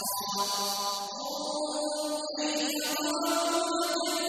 Oh, my God.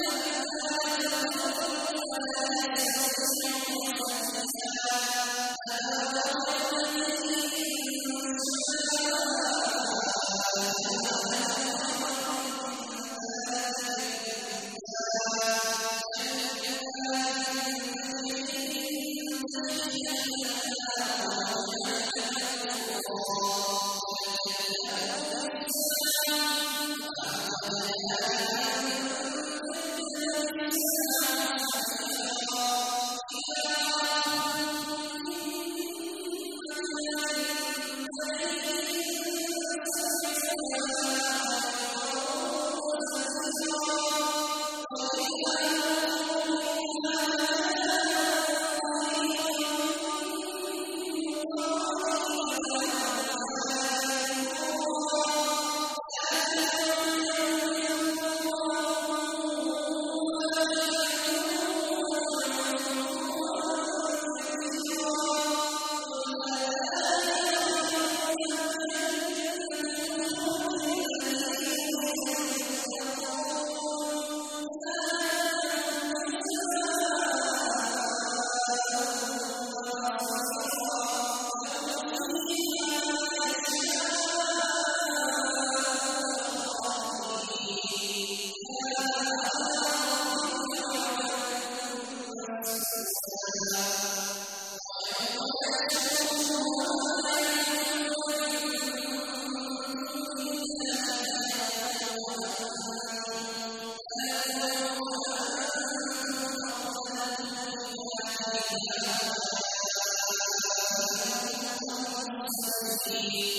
العالمين